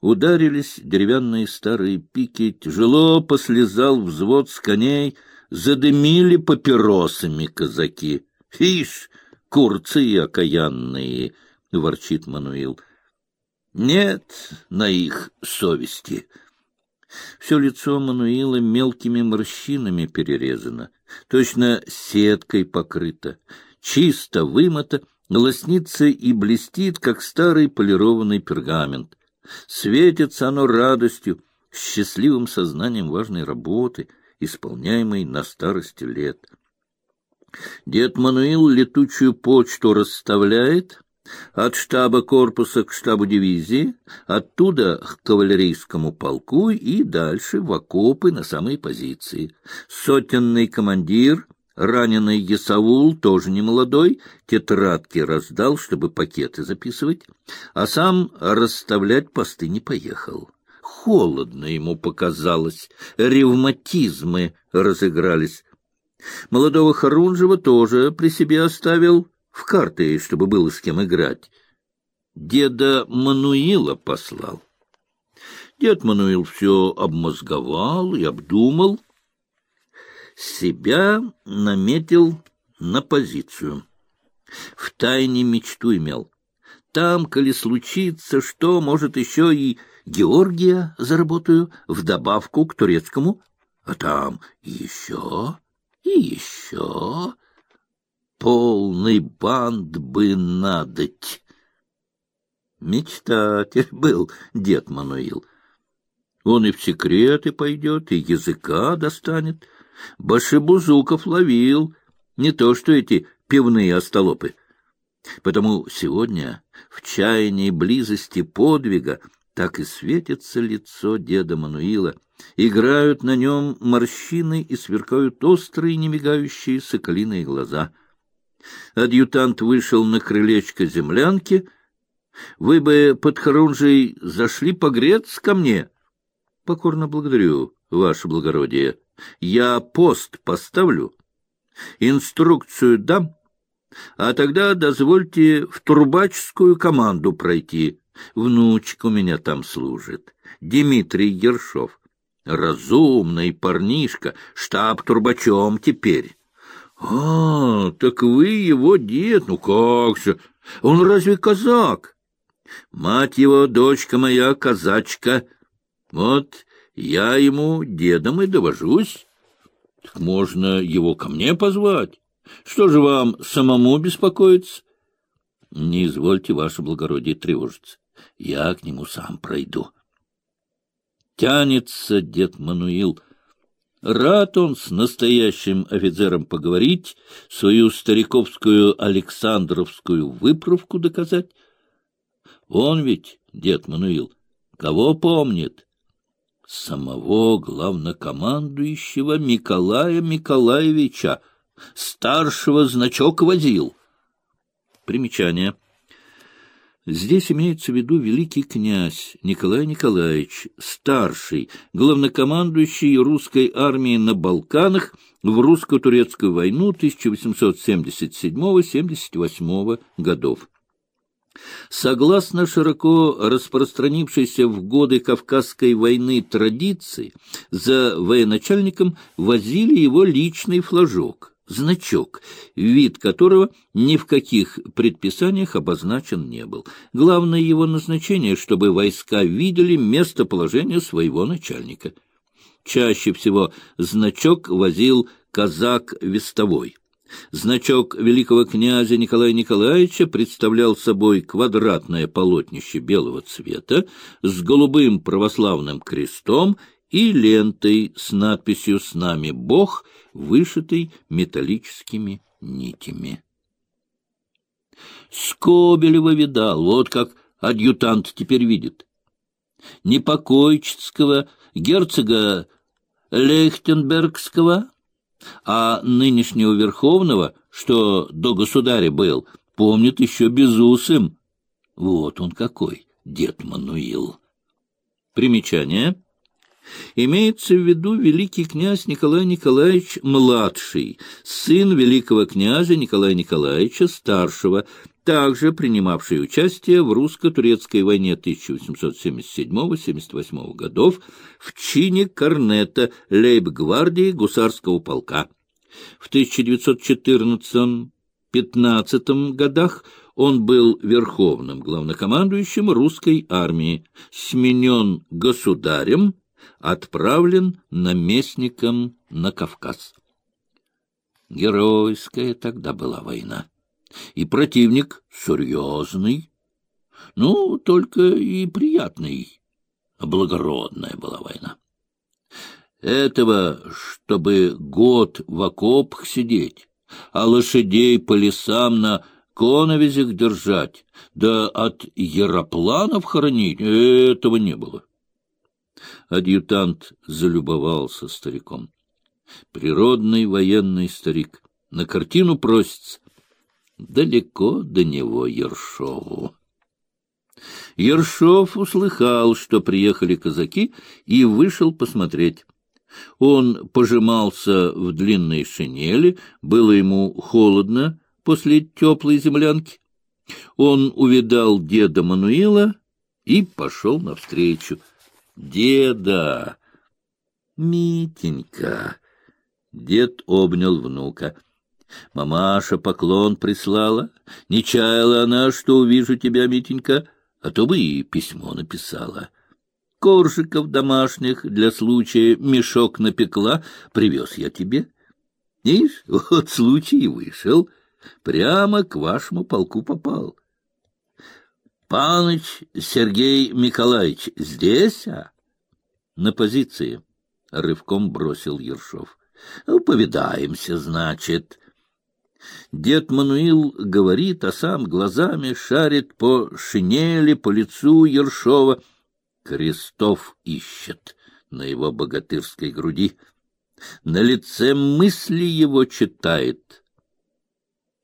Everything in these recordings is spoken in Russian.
Ударились деревянные старые пики, тяжело послезал взвод с коней, задымили папиросами казаки. — Ишь, курцы окаянные! — ворчит Мануил. — Нет на их совести. Все лицо Мануила мелкими морщинами перерезано, точно сеткой покрыто, чисто вымыто, лоснится и блестит, как старый полированный пергамент. Светится оно радостью, счастливым сознанием важной работы, исполняемой на старости лет. Дед Мануил летучую почту расставляет от штаба корпуса к штабу дивизии, оттуда к кавалерийскому полку и дальше в окопы на самые позиции. Сотенный командир — Раненый Есаул, тоже не молодой, тетрадки раздал, чтобы пакеты записывать, а сам расставлять посты не поехал. Холодно ему показалось, ревматизмы разыгрались. Молодого Харунжева тоже при себе оставил в карты, чтобы было с кем играть. Деда Мануила послал. Дед Мануил все обмозговал и обдумал — себя наметил на позицию. В тайне мечту имел. Там, коли случится, что, может, еще и Георгия заработаю в добавку к турецкому, а там еще и еще. Полный банд бы надоть. Мечтатель был дед Мануил. Он и в секреты пойдет, и языка достанет — Башибузуков ловил, не то что эти пивные остолопы. Потому сегодня в чаянии близости подвига так и светится лицо деда Мануила, играют на нем морщины и сверкают острые, немигающие соколиные глаза. Адъютант вышел на крылечко землянки. «Вы бы под Харунжей зашли погреться ко мне?» «Покорно благодарю, ваше благородие». Я пост поставлю, инструкцию дам, а тогда дозвольте в турбаческую команду пройти. Внучка у меня там служит, Дмитрий Ершов. Разумный парнишка, штаб турбачом теперь. — А, так вы его дед, ну как же, он разве казак? Мать его, дочка моя, казачка. Вот я ему дедом и довожусь. Так можно его ко мне позвать. Что же вам самому беспокоиться? Не извольте, ваше благородие, тревожиться. Я к нему сам пройду. Тянется дед Мануил. Рад он с настоящим офицером поговорить, свою стариковскую Александровскую выправку доказать. Он ведь, дед Мануил, кого помнит? Самого главнокомандующего Николая Николаевича, старшего значок возил. Примечание. Здесь имеется в виду великий князь Николай Николаевич, старший, главнокомандующий русской армией на Балканах в русско-турецкую войну 1877-78 годов. Согласно широко распространившейся в годы Кавказской войны традиции, за военачальником возили его личный флажок, значок, вид которого ни в каких предписаниях обозначен не был. Главное его назначение, чтобы войска видели местоположение своего начальника. Чаще всего значок возил казак-вестовой. Значок великого князя Николая Николаевича представлял собой квадратное полотнище белого цвета с голубым православным крестом и лентой с надписью «С нами Бог», вышитой металлическими нитями. Скобелева видал, вот как адъютант теперь видит. Непокойческого герцога Лехтенбергского а нынешнего Верховного, что до государя был, помнит еще безусым. Вот он какой, дед Мануил. Примечание. Имеется в виду великий князь Николай Николаевич Младший, сын великого князя Николая Николаевича Старшего, также принимавший участие в русско-турецкой войне 1877-78 годов в чине корнета лейб-гвардии гусарского полка. В 1914-15 годах он был верховным главнокомандующим русской армии, сменен государем, отправлен наместником на Кавказ. Геройская тогда была война. И противник серьезный, ну, только и приятный, благородная была война. Этого, чтобы год в окопах сидеть, а лошадей по лесам на коновизях держать, да от яропланов хоронить, этого не было. Адъютант залюбовался стариком. Природный военный старик. На картину просится. Далеко до него Ершову. Ершов услыхал, что приехали казаки, и вышел посмотреть. Он пожимался в длинной шинели, было ему холодно после теплой землянки. Он увидал деда Мануила и пошел навстречу. «Деда!» «Митенька!» Дед обнял внука. «Мамаша поклон прислала. Не чаяла она, что увижу тебя, Митенька, а то бы и письмо написала» коржиков домашних для случая мешок напекла, привез я тебе. Видишь, вот случай и вышел, прямо к вашему полку попал. Паныч Сергей Николаевич здесь, а? На позиции, — рывком бросил Ершов. Ну, повидаемся, значит. Дед Мануил говорит, а сам глазами шарит по шинели, по лицу Ершова — крестов ищет на его богатырской груди, на лице мысли его читает.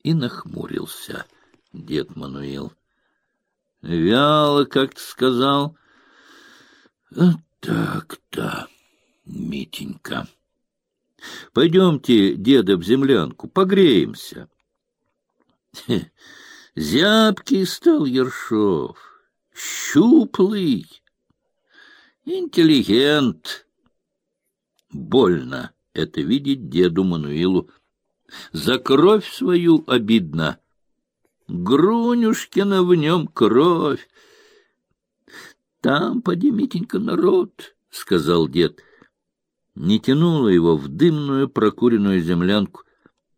И нахмурился дед Мануил. Вяло как-то сказал. Так-то, Митенька. Пойдемте, деда, в землянку, погреемся. Зябкий стал Ершов, щуплый, Интеллигент. Больно это видеть деду Мануилу. За кровь свою обидно. Грунюшкина в нем кровь. Там, поди, Митенька, народ, — сказал дед. Не тянуло его в дымную прокуренную землянку.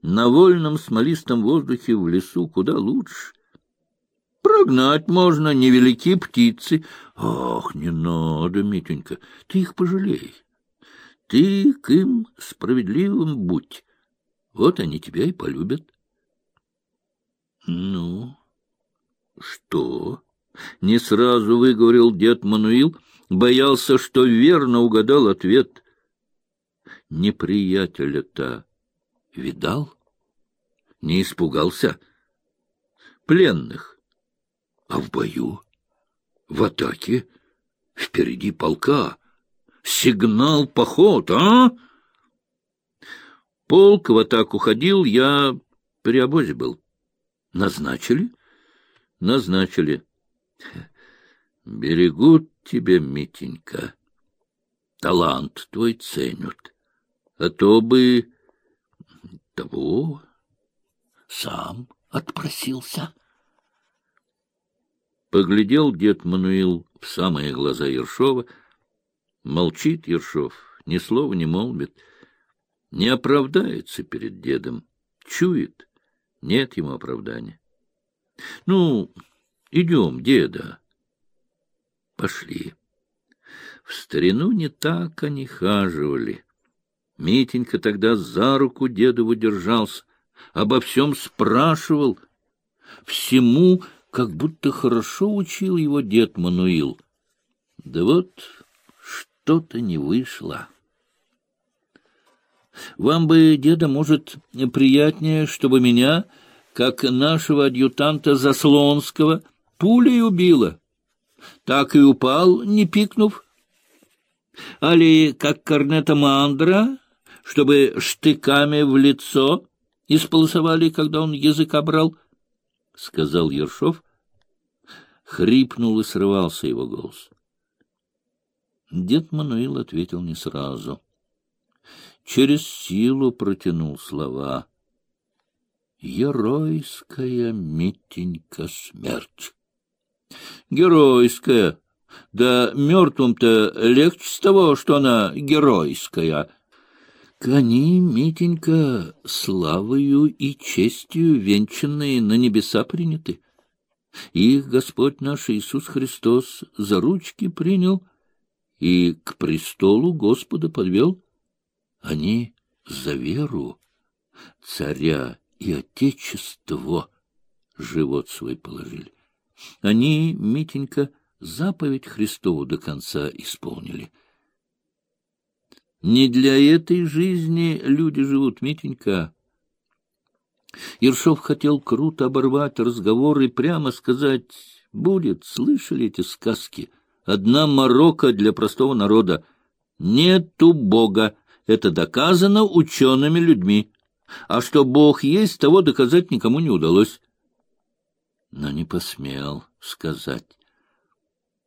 На вольном смолистом воздухе в лесу куда лучше. Прогнать можно, невелики птицы. Ах, не надо, Митенька, ты их пожалей. Ты к им справедливым будь. Вот они тебя и полюбят. Ну, что? Не сразу выговорил дед Мануил, боялся, что верно угадал ответ. Неприятеля-то видал? Не испугался? Пленных а в бою, в атаке, впереди полка. Сигнал поход, а? Полк в атаку ходил, я при обозе был. Назначили? Назначили. Берегут тебя, Митенька. Талант твой ценят. А то бы того сам отпросился. Поглядел дед Мануил в самые глаза Ершова. Молчит Ершов, ни слова не молвит. Не оправдается перед дедом. Чует. Нет ему оправдания. Ну, идем, деда. Пошли. В старину не так они хаживали. Митенька тогда за руку дедову держался, обо всем спрашивал, всему как будто хорошо учил его дед Мануил. Да вот что-то не вышло. Вам бы, деда, может, приятнее, чтобы меня, как нашего адъютанта Заслонского, пулей убило. Так и упал, не пикнув. Али как корнета мандра, чтобы штыками в лицо исполосовали, когда он язык брал? — сказал Ершов. Хрипнул и срывался его голос. Дед Мануил ответил не сразу. Через силу протянул слова. «Геройская Митенька смерть». «Геройская! Да мертвым-то легче с того, что она геройская». Кони, Митенька, славою и честью венчанные на небеса приняты. Их Господь наш Иисус Христос за ручки принял — и к престолу Господа подвел. Они за веру царя и отечество живот свой положили. Они, Митенька, заповедь Христову до конца исполнили. Не для этой жизни люди живут, Митенька. Ершов хотел круто оборвать разговор и прямо сказать, будет, слышали эти сказки — Одна морока для простого народа. Нету Бога. Это доказано учеными людьми. А что Бог есть, того доказать никому не удалось. Но не посмел сказать.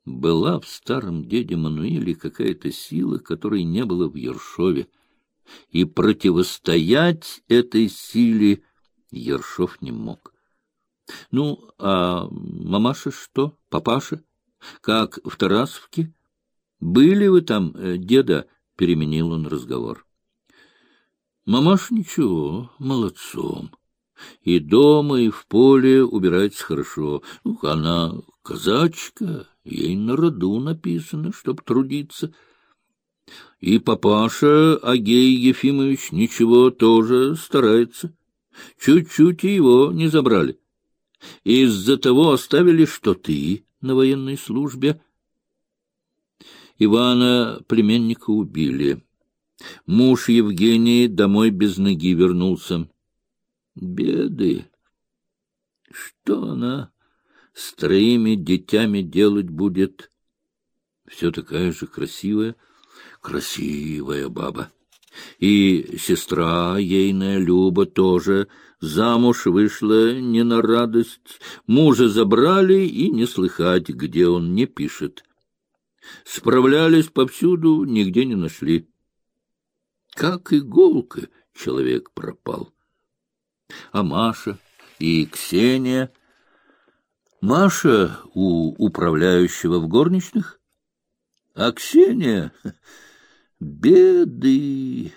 Была в старом деде Мануиле какая-то сила, которой не было в Ершове. И противостоять этой силе Ершов не мог. Ну, а мамаша что, папаша? как в Тарасовке. Были вы там, э, деда? — переменил он разговор. Мамаш ничего, молодцом. И дома, и в поле убирается хорошо. Ну, она казачка, ей на роду написано, чтоб трудиться. И папаша Агей Ефимович ничего тоже старается. Чуть-чуть его не забрали. Из-за того оставили, что ты на военной службе. Ивана, племенника, убили. Муж Евгений домой без ноги вернулся. Беды! Что она с троими детьми делать будет? Все такая же красивая, красивая баба. И сестра ейная Люба тоже замуж вышла не на радость. Мужа забрали, и не слыхать, где он не пишет. Справлялись повсюду, нигде не нашли. Как иголка человек пропал. А Маша и Ксения... Маша у управляющего в горничных, а Ксения Беды!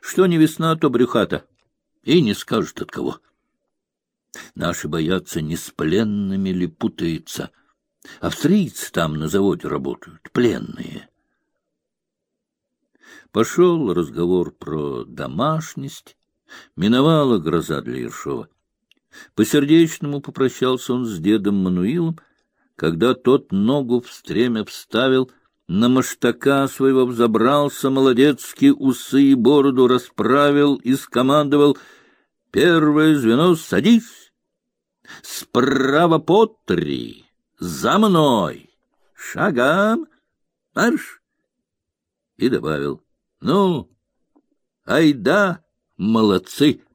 Что не весна, то брюхата. И не скажут от кого. Наши боятся, не с пленными ли путается. Австрийцы там на заводе работают, пленные. Пошел разговор про домашность. Миновала гроза для Ершова. По-сердечному попрощался он с дедом Мануилом, когда тот ногу в стремя вставил — на маштака своего взобрался, молодецкие усы и бороду расправил и скомандовал «Первое звено, садись! Справа по три! За мной! Шагам! Марш!» И добавил «Ну, айда, молодцы!»